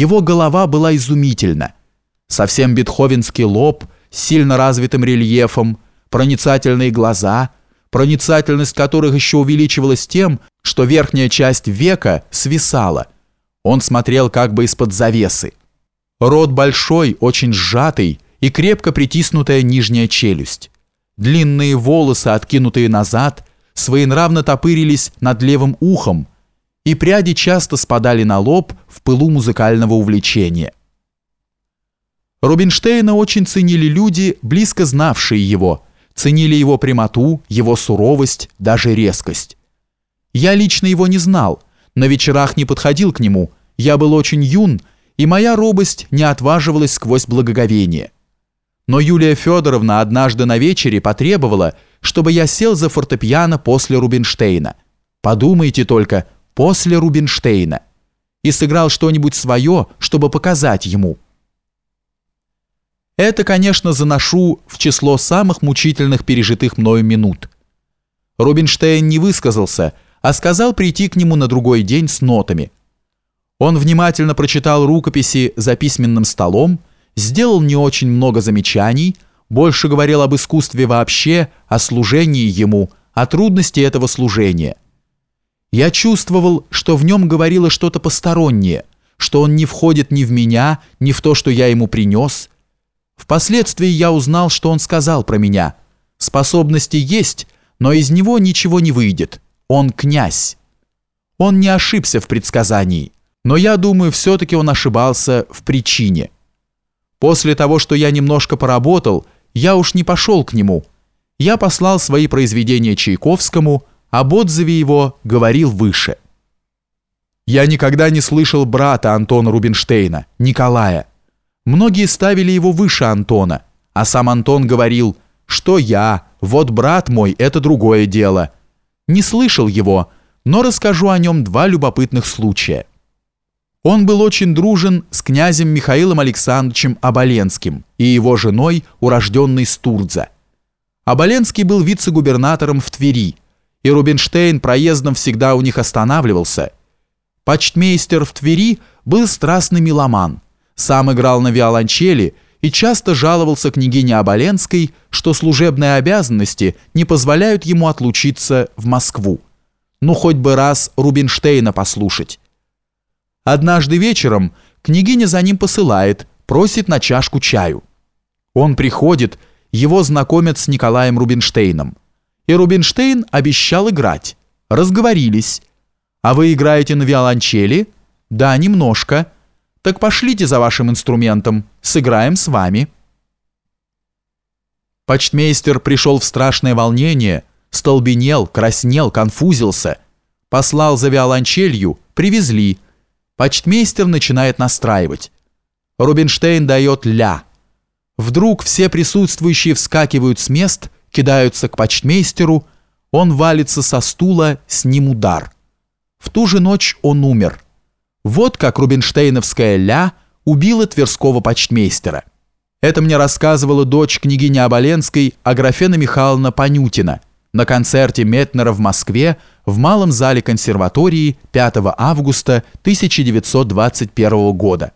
Его голова была изумительна. Совсем бетховенский лоб с сильно развитым рельефом, проницательные глаза, проницательность которых еще увеличивалась тем, что верхняя часть века свисала. Он смотрел как бы из-под завесы. Рот большой, очень сжатый и крепко притиснутая нижняя челюсть. Длинные волосы, откинутые назад, своенравно топырились над левым ухом, и пряди часто спадали на лоб в пылу музыкального увлечения. Рубинштейна очень ценили люди, близко знавшие его, ценили его прямоту, его суровость, даже резкость. Я лично его не знал, на вечерах не подходил к нему, я был очень юн, и моя робость не отваживалась сквозь благоговение. Но Юлия Федоровна однажды на вечере потребовала, чтобы я сел за фортепиано после Рубинштейна. Подумайте только, после Рубинштейна. И сыграл что-нибудь свое, чтобы показать ему. Это, конечно, заношу в число самых мучительных пережитых мною минут. Рубинштейн не высказался, а сказал прийти к нему на другой день с нотами. Он внимательно прочитал рукописи за письменным столом, сделал не очень много замечаний, больше говорил об искусстве вообще, о служении ему, о трудности этого служения. Я чувствовал, что в нем говорило что-то постороннее, что он не входит ни в меня, ни в то, что я ему принес. Впоследствии я узнал, что он сказал про меня. Способности есть, но из него ничего не выйдет. Он князь. Он не ошибся в предсказании, но я думаю, все-таки он ошибался в причине. После того, что я немножко поработал, я уж не пошел к нему. Я послал свои произведения Чайковскому, об отзыве его говорил выше. Я никогда не слышал брата Антона Рубинштейна, Николая. Многие ставили его выше Антона, а сам Антон говорил, что я, вот брат мой, это другое дело. Не слышал его, но расскажу о нем два любопытных случая. Он был очень дружен с князем Михаилом Александровичем Оболенским и его женой, урожденной Стурдза. Оболенский был вице-губернатором в Твери, и Рубинштейн проездом всегда у них останавливался. Почтмейстер в Твери был страстный меломан, сам играл на виолончели и часто жаловался княгине Оболенской, что служебные обязанности не позволяют ему отлучиться в Москву. Ну, хоть бы раз Рубинштейна послушать. Однажды вечером княгиня за ним посылает, просит на чашку чаю. Он приходит, его знакомят с Николаем Рубинштейном. И Рубинштейн обещал играть. Разговорились. А вы играете на виолончели? Да, немножко. Так пошлите за вашим инструментом, сыграем с вами. Почтмейстер пришел в страшное волнение, столбенел, краснел, конфузился. Послал за виолончелью, привезли – Почтмейстер начинает настраивать. Рубинштейн дает «ля». Вдруг все присутствующие вскакивают с мест, кидаются к почтмейстеру, он валится со стула, с ним удар. В ту же ночь он умер. Вот как рубинштейновская «ля» убила тверского почтмейстера. Это мне рассказывала дочь княгини Оболенской Аграфена Михайловна Панютина – на концерте Метнера в Москве в Малом зале консерватории 5 августа 1921 года.